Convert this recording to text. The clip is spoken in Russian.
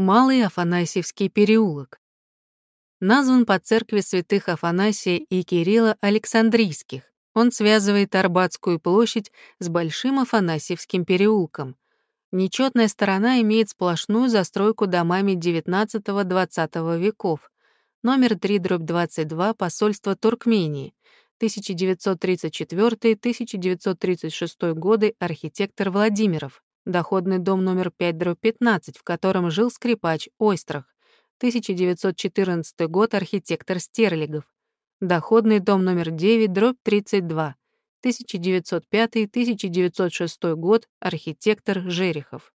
Малый Афанасьевский переулок. Назван по церкви святых Афанасия и Кирилла Александрийских. Он связывает Арбатскую площадь с Большим Афанасьевским переулком. Нечетная сторона имеет сплошную застройку домами XIX-XX веков. Номер 3, дробь 22, посольство Туркмении. 1934-1936 годы, архитектор Владимиров. Доходный дом номер 5, дробь 15, в котором жил скрипач Ойстрах. 1914 год, архитектор Стерлигов. Доходный дом номер 9, дробь 32. 1905-1906 год, архитектор Жерехов.